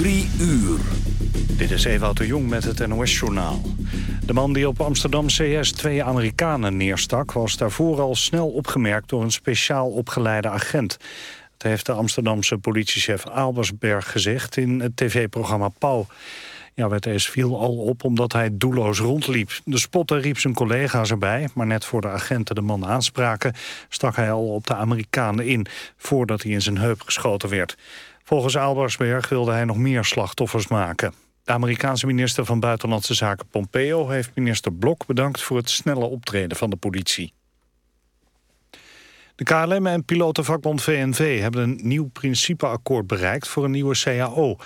Drie uur. Dit is Ewout de Jong met het NOS-journaal. De man die op Amsterdam CS twee Amerikanen neerstak... was daarvoor al snel opgemerkt door een speciaal opgeleide agent. Dat heeft de Amsterdamse politiechef Albersberg gezegd... in het tv-programma Pauw. Ja, WTS viel al op omdat hij doelloos rondliep. De spotter riep zijn collega's erbij, maar net voor de agenten de man aanspraken... stak hij al op de Amerikanen in, voordat hij in zijn heup geschoten werd. Volgens Albersberg wilde hij nog meer slachtoffers maken. De Amerikaanse minister van Buitenlandse Zaken Pompeo... heeft minister Blok bedankt voor het snelle optreden van de politie. De KLM en pilotenvakbond VNV hebben een nieuw principeakkoord bereikt voor een nieuwe CAO.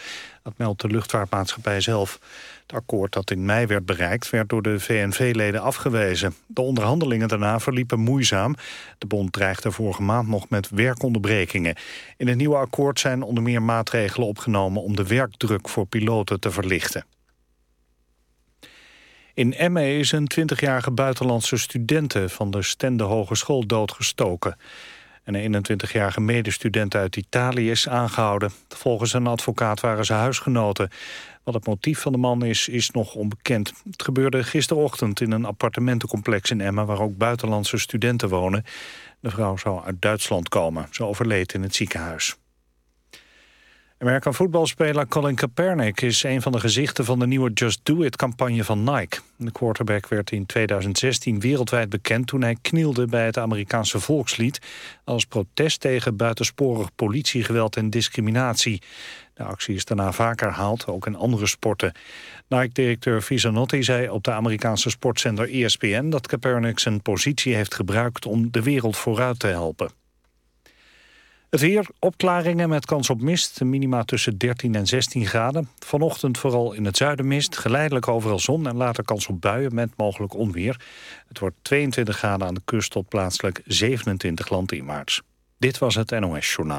Dat meldt de luchtvaartmaatschappij zelf. Het akkoord dat in mei werd bereikt werd door de VNV-leden afgewezen. De onderhandelingen daarna verliepen moeizaam. De bond dreigde vorige maand nog met werkonderbrekingen. In het nieuwe akkoord zijn onder meer maatregelen opgenomen... om de werkdruk voor piloten te verlichten. In Emme is een 20-jarige buitenlandse studente van de Stende Hogeschool doodgestoken. Een 21-jarige medestudent uit Italië is aangehouden. Volgens een advocaat waren ze huisgenoten. Wat het motief van de man is, is nog onbekend. Het gebeurde gisterochtend in een appartementencomplex in Emmen... waar ook buitenlandse studenten wonen. De vrouw zou uit Duitsland komen. Ze overleed in het ziekenhuis. American voetbalspeler Colin Kaepernick is een van de gezichten van de nieuwe Just Do It-campagne van Nike. De quarterback werd in 2016 wereldwijd bekend toen hij knielde bij het Amerikaanse volkslied als protest tegen buitensporig politiegeweld en discriminatie. De actie is daarna vaker herhaald, ook in andere sporten. Nike-directeur Visanotti zei op de Amerikaanse sportzender ESPN dat Kaepernick zijn positie heeft gebruikt om de wereld vooruit te helpen. Het weer, opklaringen met kans op mist, minima tussen 13 en 16 graden. Vanochtend vooral in het zuiden mist, geleidelijk overal zon... en later kans op buien met mogelijk onweer. Het wordt 22 graden aan de kust tot plaatselijk 27 landinwaarts. Dit was het NOS Journaal.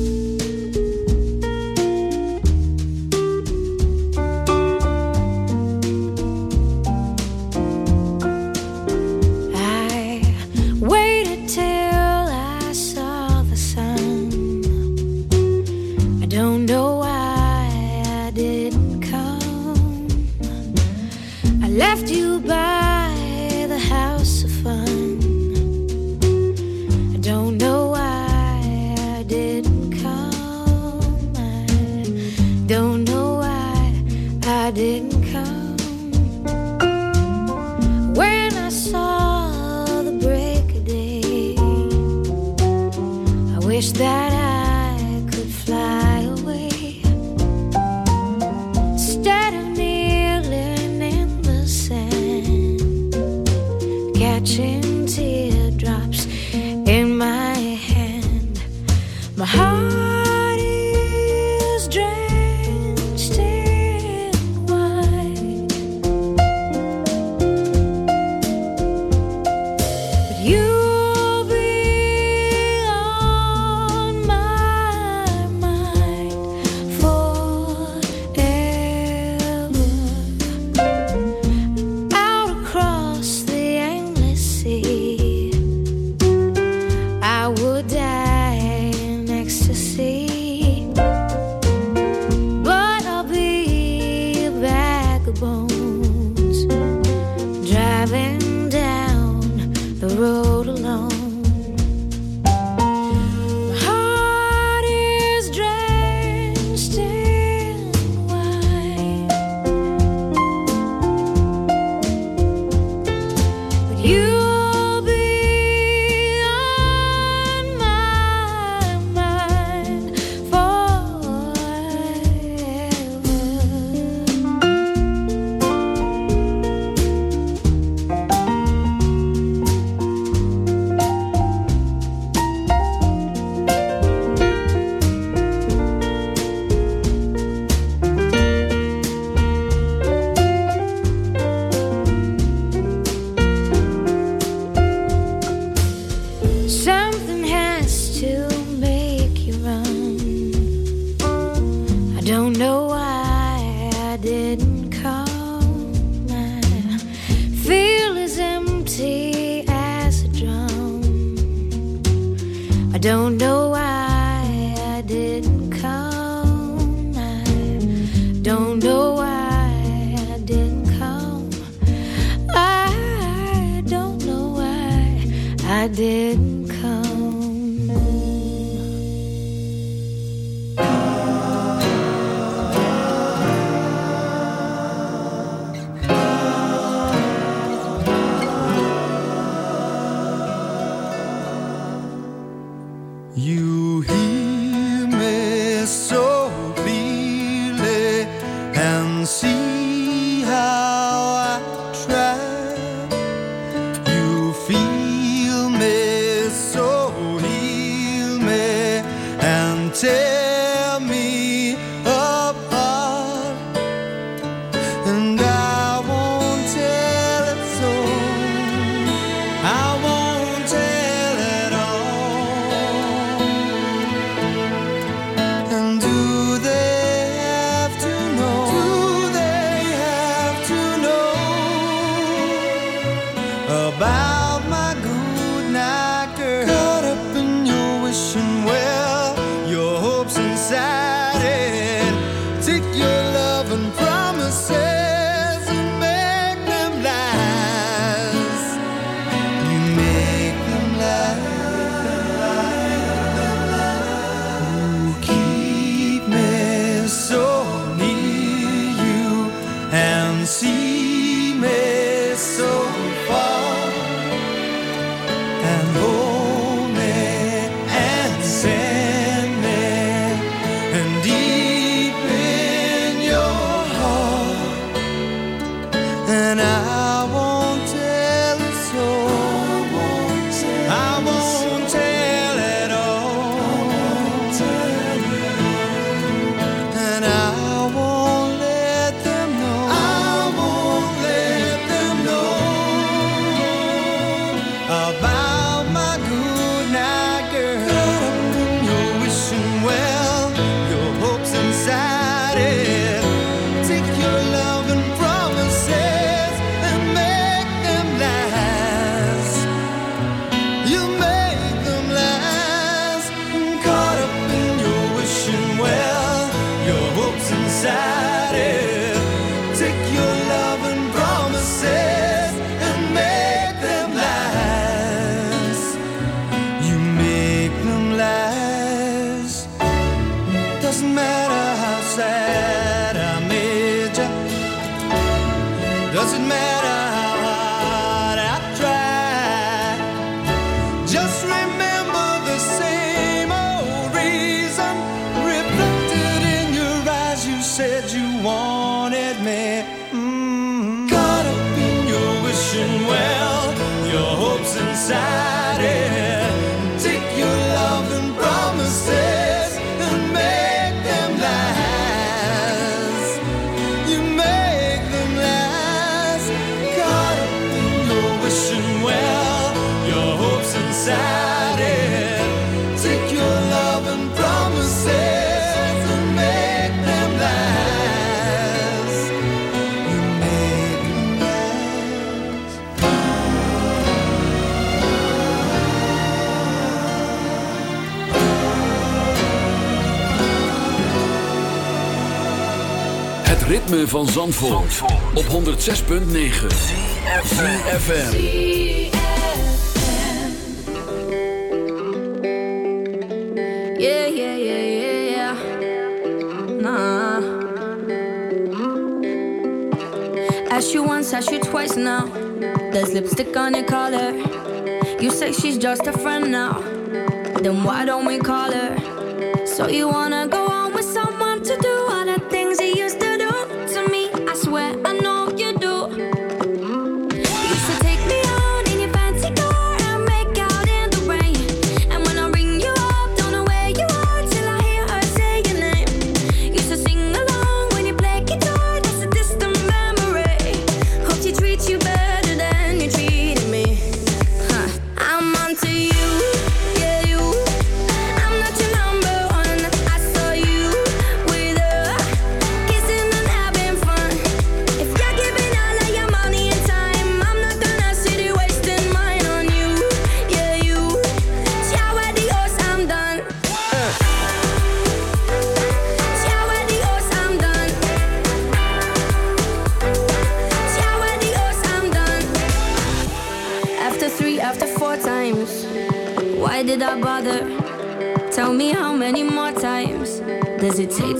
so ritme van Zandvoort, op 106.9 CFFM Yeah, yeah, yeah, yeah, yeah. Nah. Ask you once, ask you twice now. There's lipstick on your collar. You say she's just a friend now. Then why don't we call her? So you wanna go on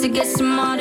to get smarter?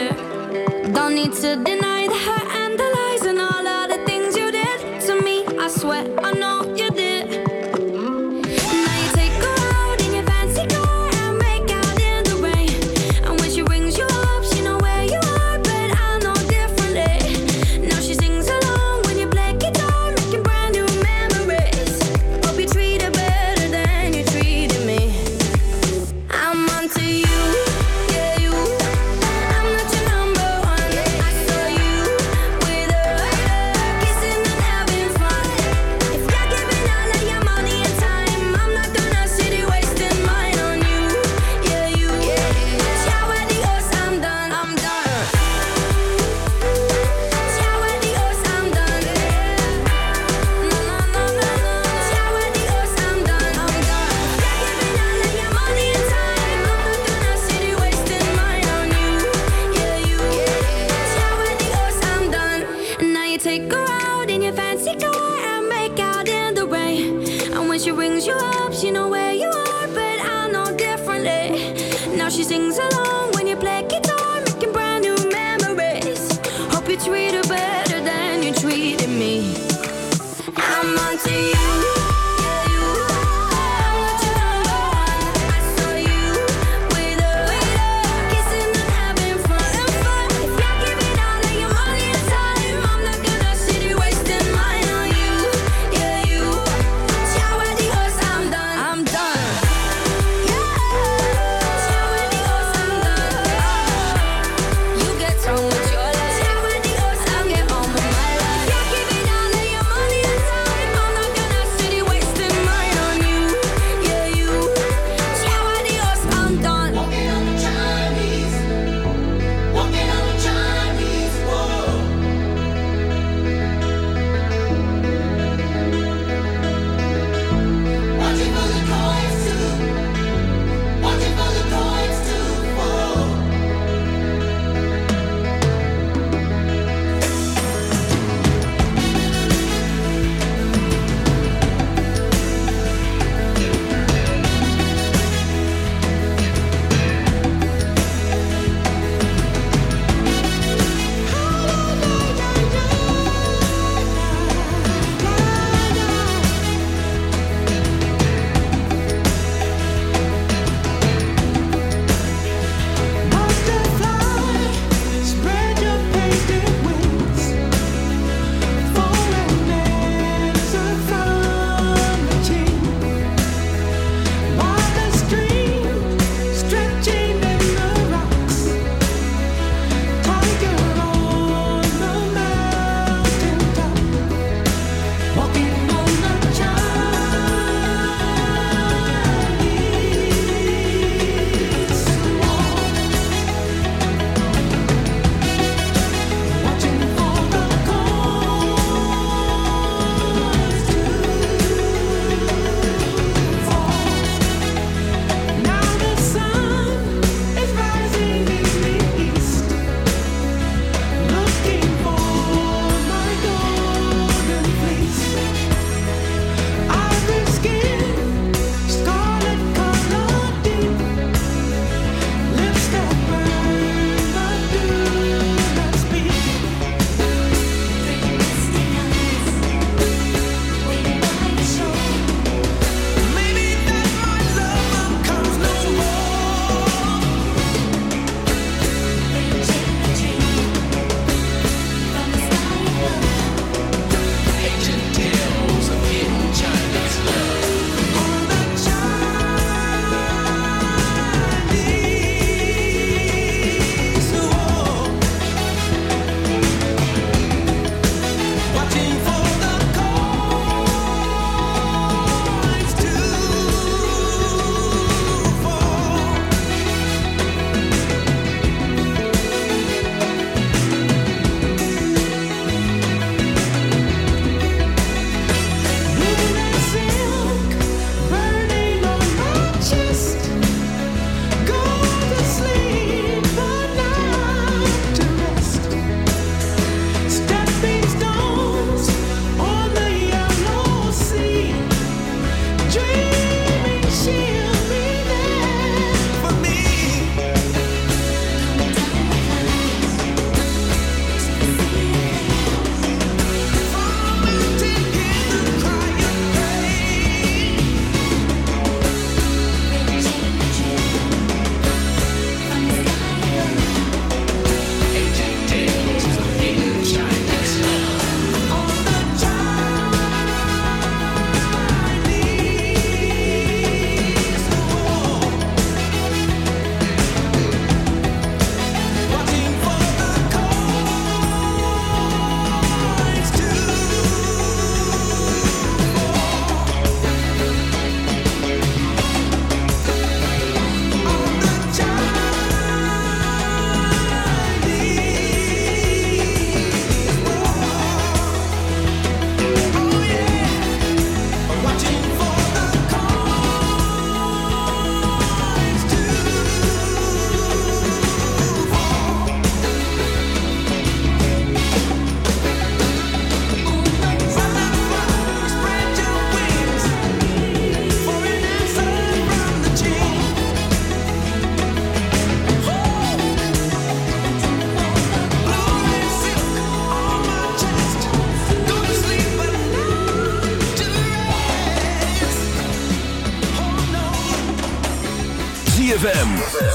Rastafari.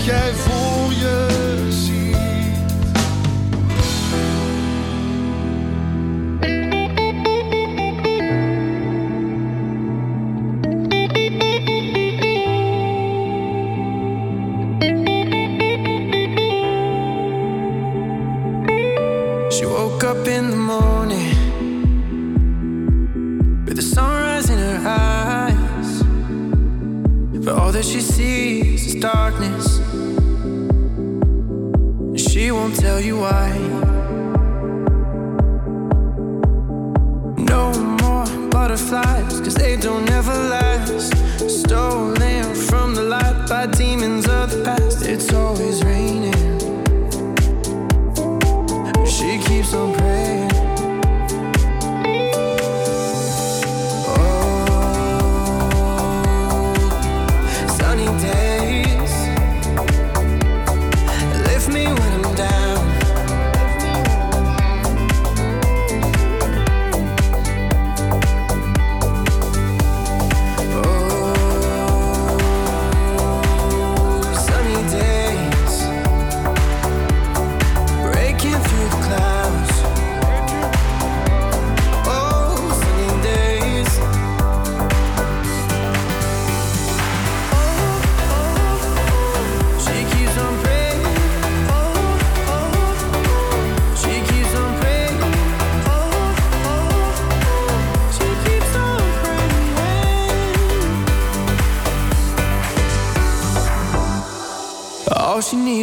wat jij voelt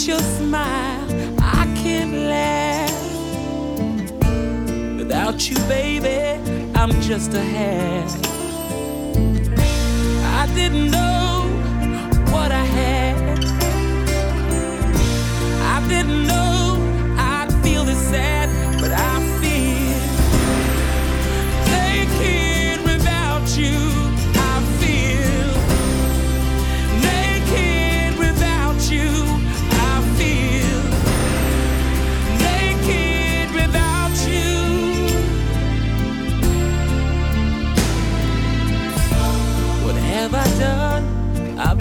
at your smile, I can't laugh. Without you, baby, I'm just a half. I didn't know.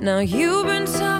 Now you've been talking.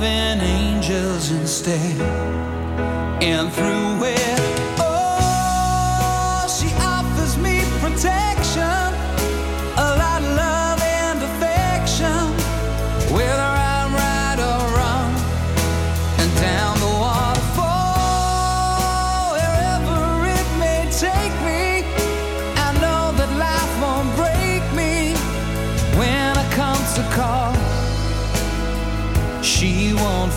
loving angels instead. And through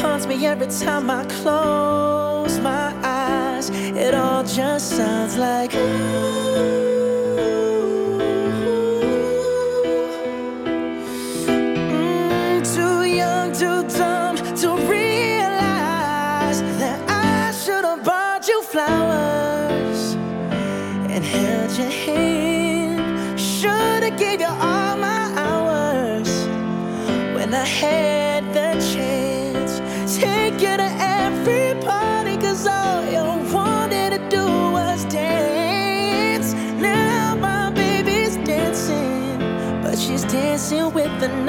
Haunts me every time I close my eyes. It all just sounds like Mm,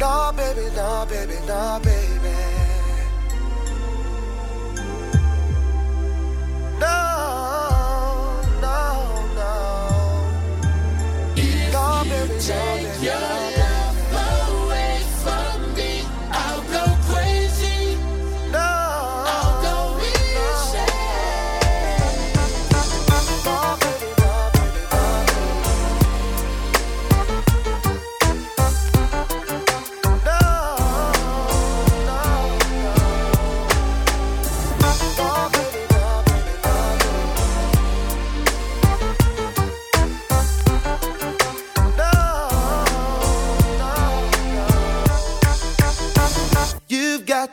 No, baby, no, baby, no, baby. No, no, no. Baby, no, baby, no, baby. No,